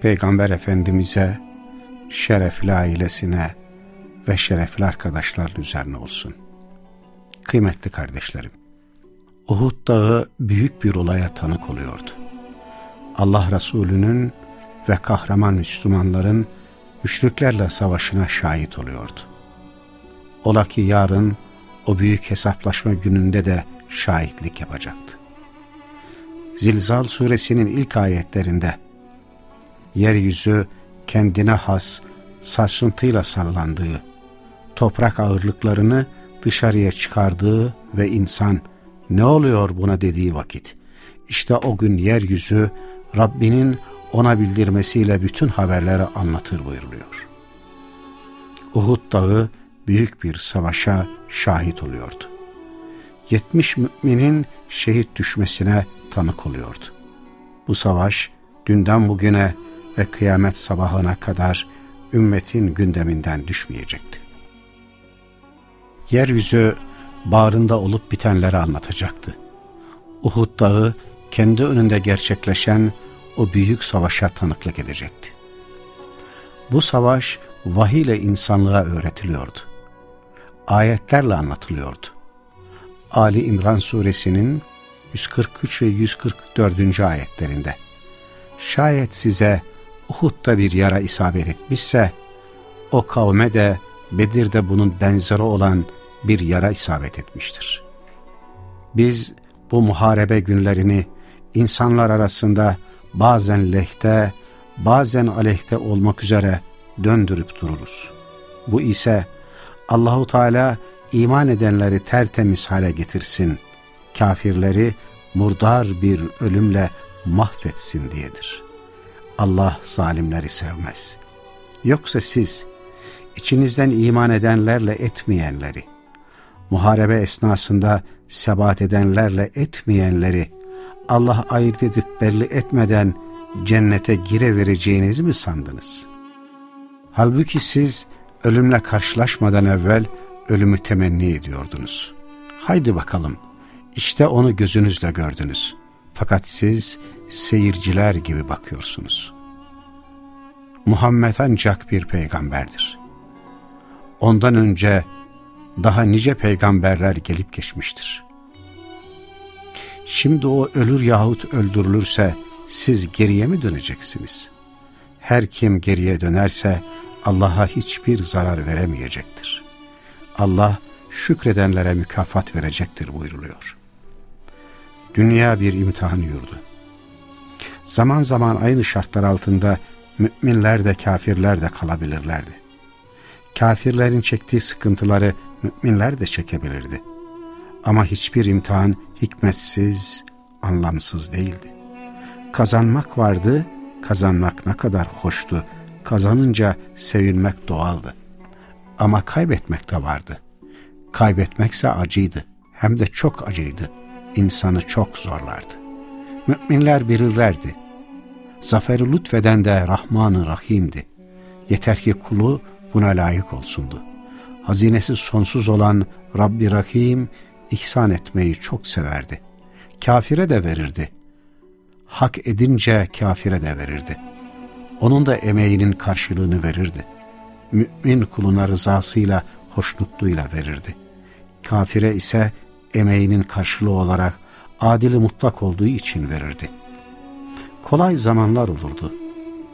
Peygamber Efendimiz'e, şerefli ailesine ve şerefli arkadaşların üzerine olsun. Kıymetli kardeşlerim, Uhud Dağı büyük bir olaya tanık oluyordu. Allah Resulü'nün ve kahraman Müslümanların müşriklerle savaşına şahit oluyordu. Ola ki yarın o büyük hesaplaşma gününde de şahitlik yapacaktı. Zilzal suresinin ilk ayetlerinde yeryüzü kendine has sarsıntıyla sallandığı, toprak ağırlıklarını dışarıya çıkardığı ve insan ne oluyor buna dediği vakit, işte o gün yeryüzü Rabbinin ona bildirmesiyle bütün haberleri anlatır buyuruluyor. Uhud dağı büyük bir savaşa şahit oluyordu. 70 müminin şehit düşmesine tanık oluyordu. Bu savaş dünden bugüne ve kıyamet sabahına kadar ümmetin gündeminden düşmeyecekti. Yeryüzü bağrında olup bitenleri anlatacaktı. Uhud dağı kendi önünde gerçekleşen o büyük savaşa tanıklık edecekti. Bu savaş vahiy ile insanlığa öğretiliyordu. Ayetlerle anlatılıyordu. Ali İmran suresinin 143 ve 144. ayetlerinde şayet size Uhud'da bir yara isabet etmişse o kavme de Bedir'de bunun benzeri olan bir yara isabet etmiştir. Biz bu muharebe günlerini insanlar arasında bazen lehte, bazen aleyhte olmak üzere döndürüp dururuz. Bu ise Allahu Teala iman edenleri tertemiz hale getirsin, kafirleri murdar bir ölümle mahvetsin diyedir. Allah zalimleri sevmez. Yoksa siz içinizden iman edenlerle etmeyenleri, muharebe esnasında sebat edenlerle etmeyenleri Allah ayırt edip belli etmeden cennete girevereceğinizi mi sandınız? Halbuki siz ölümle karşılaşmadan evvel ölümü temenni ediyordunuz. Haydi bakalım, işte onu gözünüzle gördünüz. Fakat siz seyirciler gibi bakıyorsunuz. Muhammed ancak bir peygamberdir. Ondan önce daha nice peygamberler gelip geçmiştir. Şimdi o ölür yahut öldürülürse siz geriye mi döneceksiniz? Her kim geriye dönerse Allah'a hiçbir zarar veremeyecektir. Allah şükredenlere mükafat verecektir buyruluyor. Dünya bir imtihan yurdu. Zaman zaman aynı şartlar altında müminler de kafirler de kalabilirlerdi. Kafirlerin çektiği sıkıntıları müminler de çekebilirdi. Ama hiçbir imtihan hikmetsiz, anlamsız değildi. Kazanmak vardı, kazanmak ne kadar hoştu, kazanınca sevinmek doğaldı. Ama kaybetmek de vardı. Kaybetmekse acıydı, hem de çok acıydı. İnsanı çok zorlardı. Müminler bilirlerdi. Zaferi lütfeden de Rahman-ı Rahim'di. Yeter ki kulu buna layık olsundu. Hazinesi sonsuz olan Rabbi Rahim, ihsan etmeyi çok severdi. Kafire de verirdi. Hak edince kafire de verirdi. Onun da emeğinin karşılığını verirdi. Mümin kuluna rızasıyla, hoşnutluğuyla verirdi. Kafire ise emeğinin karşılığı olarak adili mutlak olduğu için verirdi. Kolay zamanlar olurdu,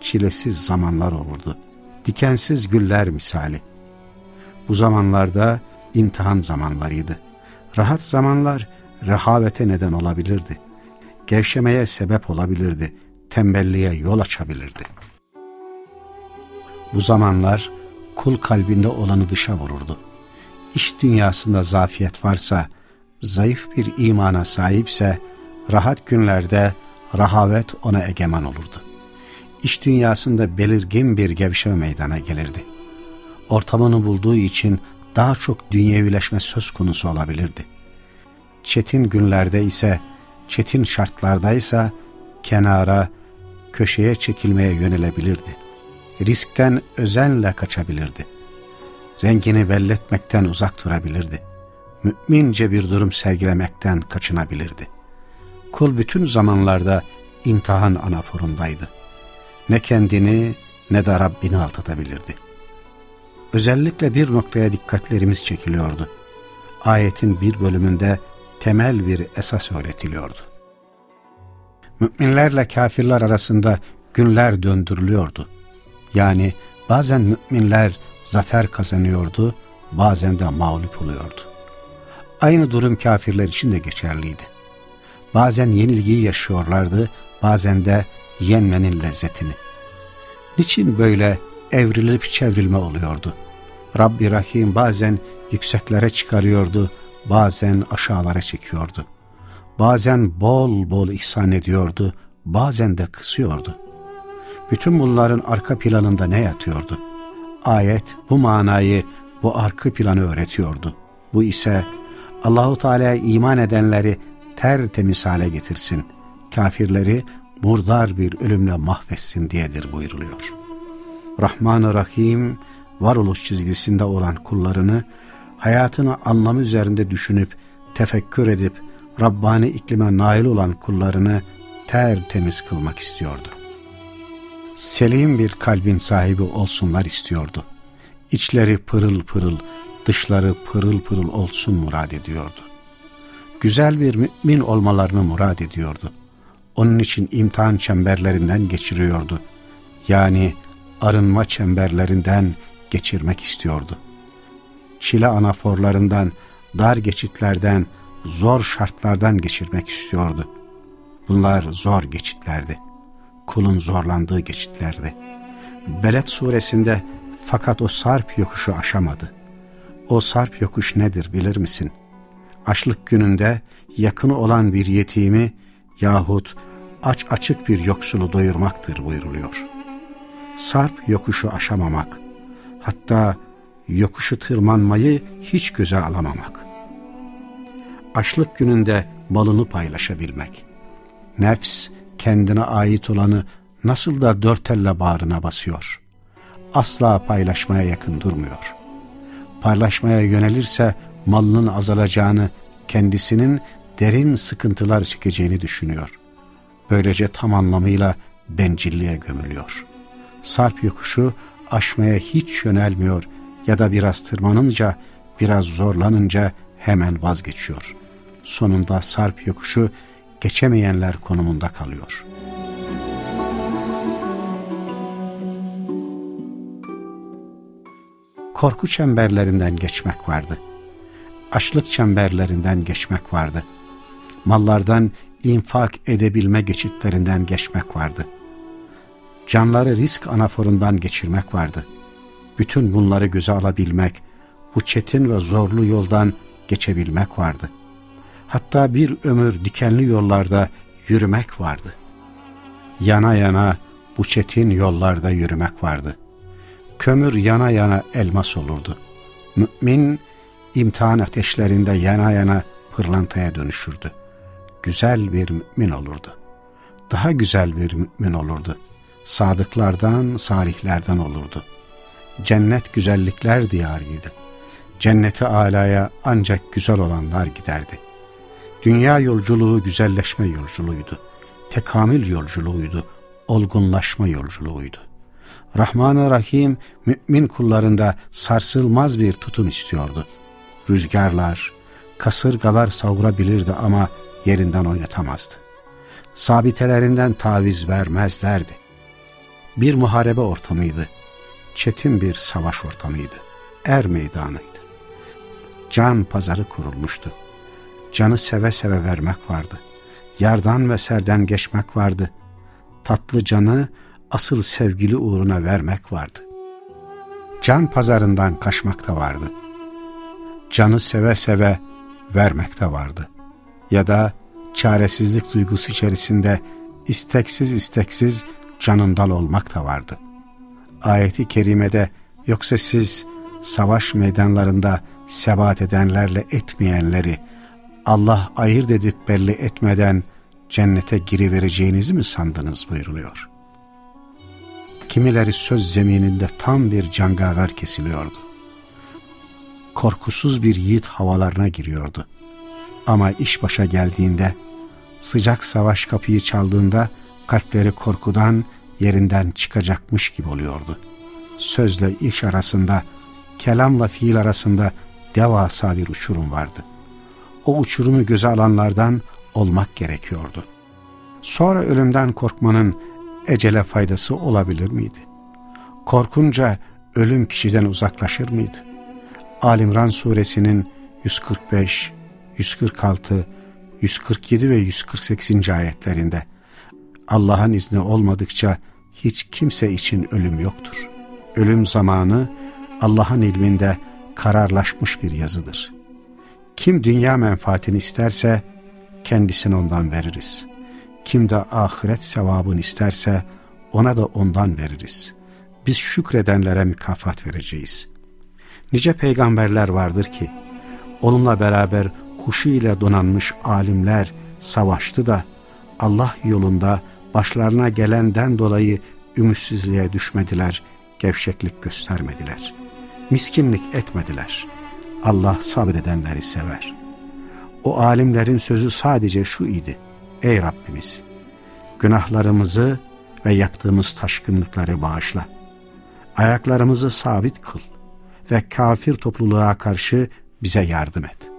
çilesiz zamanlar olurdu, dikensiz güller misali. Bu zamanlarda imtihan zamanlarıydı. Rahat zamanlar rehavete neden olabilirdi. Gevşemeye sebep olabilirdi. Tembelliğe yol açabilirdi. Bu zamanlar kul kalbinde olanı dışa vururdu. İş dünyasında zafiyet varsa, zayıf bir imana sahipse, rahat günlerde rahavet ona egemen olurdu. iş dünyasında belirgin bir gevşeme meydana gelirdi. Ortamını bulduğu için daha çok dünyevileşme söz konusu olabilirdi. Çetin günlerde ise, çetin şartlarda ise kenara, köşeye çekilmeye yönelebilirdi. Riskten özenle kaçabilirdi. Rengini belletmekten uzak durabilirdi. Mümince bir durum sergilemekten kaçınabilirdi. Kul bütün zamanlarda imtihan anaforundaydı. Ne kendini ne de Rabbini aldatabilirdi. Özellikle bir noktaya dikkatlerimiz çekiliyordu. Ayetin bir bölümünde temel bir esas öğretiliyordu. Müminlerle kafirler arasında günler döndürülüyordu. Yani bazen müminler zafer kazanıyordu, bazen de mağlup oluyordu. Aynı durum kafirler için de geçerliydi. Bazen yenilgiyi yaşıyorlardı, bazen de yenmenin lezzetini. Niçin böyle evrilip çevrilme oluyordu? Rabbi Rahim bazen yükseklere çıkarıyordu, bazen aşağılara çekiyordu. Bazen bol bol ihsan ediyordu, bazen de kısıyordu. Bütün bunların arka planında ne yatıyordu? Ayet bu manayı, bu arka planı öğretiyordu. Bu ise Allahu Teala'ya iman edenleri tertemiz hale getirsin, kafirleri murdar bir ölümle mahvetsin diyedir buyuruluyor. Rahman-ı Rahim, varoluş çizgisinde olan kullarını, hayatını anlamı üzerinde düşünüp, tefekkür edip, Rabbani iklime nail olan kullarını tertemiz kılmak istiyordu. Selim bir kalbin sahibi olsunlar istiyordu. İçleri pırıl pırıl, dışları pırıl pırıl olsun murad ediyordu. Güzel bir mümin olmalarını murad ediyordu. Onun için imtihan çemberlerinden geçiriyordu. Yani arınma çemberlerinden geçirmek istiyordu. Çile anaforlarından, dar geçitlerden, zor şartlardan geçirmek istiyordu. Bunlar zor geçitlerdi. Kulun zorlandığı geçitlerdi. Beled suresinde fakat o sarp yokuşu aşamadı. O sarp yokuş nedir bilir misin? Açlık gününde yakını olan bir yetimi yahut aç açık bir yoksulu doyurmaktır buyuruluyor. Sarp yokuşu aşamamak, hatta yokuşu tırmanmayı hiç göze alamamak. Açlık gününde malını paylaşabilmek. Nefs kendine ait olanı nasıl da dört elle bağrına basıyor. Asla paylaşmaya yakın durmuyor. Paylaşmaya yönelirse malının azalacağını, kendisinin derin sıkıntılar çekeceğini düşünüyor. Böylece tam anlamıyla bencilliğe gömülüyor. Sarp yokuşu aşmaya hiç yönelmiyor ya da biraz tırmanınca, biraz zorlanınca hemen vazgeçiyor. Sonunda sarp yokuşu geçemeyenler konumunda kalıyor. Korku çemberlerinden geçmek vardı. Açlık çemberlerinden geçmek vardı. Mallardan infak edebilme geçitlerinden geçmek vardı. Canları risk anaforundan geçirmek vardı. Bütün bunları göze alabilmek, bu çetin ve zorlu yoldan geçebilmek vardı. Hatta bir ömür dikenli yollarda yürümek vardı. Yana yana bu çetin yollarda yürümek vardı. Kömür yana yana elmas olurdu. Mümin imtihan ateşlerinde yana yana pırlantaya dönüşürdü güzel bir mümin olurdu. Daha güzel bir mümin olurdu. Sadıklardan, salihlerden olurdu. Cennet güzellikler diyarıydı. Cenneti alaya ancak güzel olanlar giderdi. Dünya yolculuğu güzelleşme yolculuğuydu. Tekamül yolculuğuydu. Olgunlaşma yolculuğuydu. Rahman-ı Rahim mümin kullarında sarsılmaz bir tutum istiyordu. Rüzgarlar, kasırgalar savurabilirdi ama yerinden oynatamazdı. Sabitelerinden taviz vermezlerdi. Bir muharebe ortamıydı. Çetin bir savaş ortamıydı. Er meydanıydı. Can pazarı kurulmuştu. Canı seve seve vermek vardı. Yardan ve serden geçmek vardı. Tatlı canı asıl sevgili uğruna vermek vardı. Can pazarından kaçmak da vardı. Canı seve seve vermek de vardı ya da çaresizlik duygusu içerisinde isteksiz isteksiz canından olmak da vardı. Ayeti kerimede yoksa siz savaş meydanlarında sebat edenlerle etmeyenleri Allah ayırt edip belli etmeden cennete girivereceğinizi mi sandınız buyuruluyor. Kimileri söz zemininde tam bir cangaver kesiliyordu. Korkusuz bir yiğit havalarına giriyordu. Ama iş başa geldiğinde, sıcak savaş kapıyı çaldığında kalpleri korkudan yerinden çıkacakmış gibi oluyordu. Sözle iş arasında, kelamla fiil arasında devasa bir uçurum vardı. O uçurumu göze alanlardan olmak gerekiyordu. Sonra ölümden korkmanın ecele faydası olabilir miydi? Korkunca ölüm kişiden uzaklaşır mıydı? Alimran suresinin 145, 146, 147 ve 148. ayetlerinde Allah'ın izni olmadıkça hiç kimse için ölüm yoktur. Ölüm zamanı Allah'ın ilminde kararlaşmış bir yazıdır. Kim dünya menfaatini isterse kendisini ondan veririz. Kim de ahiret sevabını isterse ona da ondan veririz. Biz şükredenlere mükafat vereceğiz. Nice peygamberler vardır ki onunla beraber huşu ile donanmış alimler savaştı da Allah yolunda başlarına gelenden dolayı ümitsizliğe düşmediler, gevşeklik göstermediler. Miskinlik etmediler. Allah sabredenleri sever. O alimlerin sözü sadece şu idi. Ey Rabbimiz! Günahlarımızı ve yaptığımız taşkınlıkları bağışla. Ayaklarımızı sabit kıl ve kafir topluluğa karşı bize yardım et.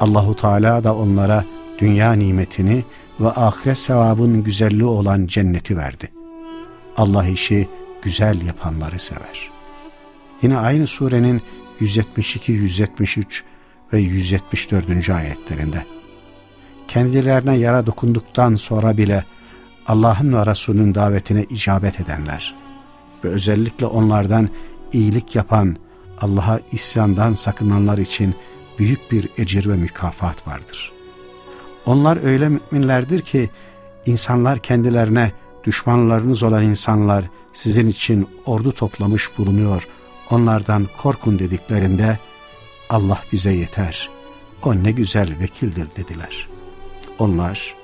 Allahu Teala da onlara dünya nimetini ve ahiret sevabın güzelliği olan cenneti verdi. Allah işi güzel yapanları sever. Yine aynı surenin 172, 173 ve 174. ayetlerinde kendilerine yara dokunduktan sonra bile Allah'ın ve Resulünün davetine icabet edenler ve özellikle onlardan iyilik yapan, Allah'a isyandan sakınanlar için büyük bir ecir ve mükafat vardır. Onlar öyle müminlerdir ki insanlar kendilerine düşmanlarınız olan insanlar sizin için ordu toplamış bulunuyor, onlardan korkun dediklerinde Allah bize yeter, o ne güzel vekildir dediler. Onlar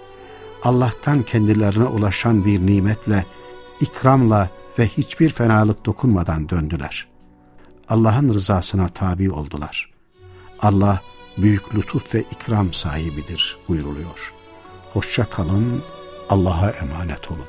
Allah'tan kendilerine ulaşan bir nimetle, ikramla ve hiçbir fenalık dokunmadan döndüler. Allah'ın rızasına tabi oldular. Allah büyük lütuf ve ikram sahibidir buyuruluyor. Hoşça kalın, Allah'a emanet olun.